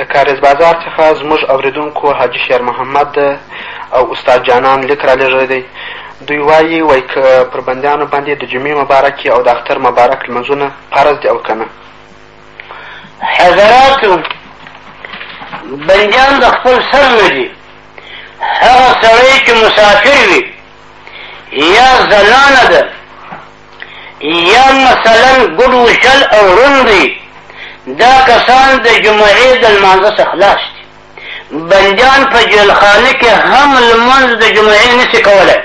د کارېز بازار څخه زموږ اورېدونکو حاجي شېر محمد او استاد جانان لیک رالېږلی دی. دوی وایي وایي که پر بندیانو باندې د جمعې مبارکې او د اختر مبارک لمونځونه فرض دي او که نه. حضراتو! بندیان د خپل سر نه دي. هغه سړی چې مسافر وي یا زنانه ده یا مثلا ګډ وژل او ړوند وي دا کسان د جمعې د لمانځه څخه خلاص دي بندیان په جیلخانه کې هم لمونځ د جمعې نشي کولی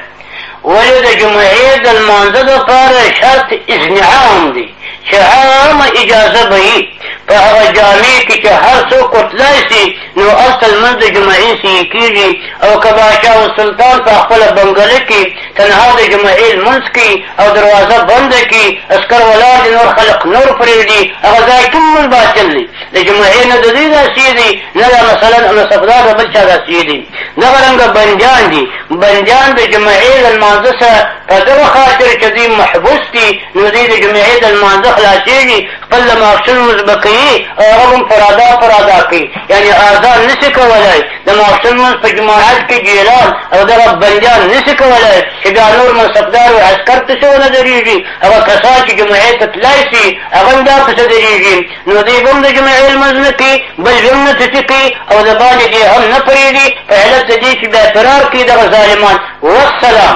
ولې د جمعې د لمانځه لپاره شرط اذن عام دی چې عامه اجازه به وي په هغه جامع کې چې هر څوک ورتلای شي نو هلته لمونځ د جمعې سي کېږي او که باچا او سلطان په خپله بنګله کي تنها د جمعې لمونځ کوي او دروازه بنده کړي، عسکر ولاړ دي، نور خلق نه ورپرېږدي، هغه ځای ټول لمونځ باطل دی، د جمعې نه د دوی داسي دي، نه د مثلاً نصفدار د بل چا داسي دي، دغه رنګه بندیان دي، بندیان د جمعې له لمانځه څخه په دغه خاطر چي دوی محبوس دي، نو دوی د جمعې د لمانځه خلاصېږي، خپل د معاشونو مزد به کوي او هغه به هم فرادا فرادا کوي یعنی آزان نه شي کولای د معاشونو مزد په جماعت کې جیلان او دغه بندیان نه شي کولای چې بیا نور منصبدار او عسکر پسې ونه درېږي هغه کسان چې جمعې ته تلای شي هغه هم دا پسې درېږي نو دوی به هم د جمعې لمونځ نه کوي بل به هم نه پسې کوي او د باندې دې هم نه پرېږدي په علت د دې چې بیا فرار کوي دغه ظالمان والسلام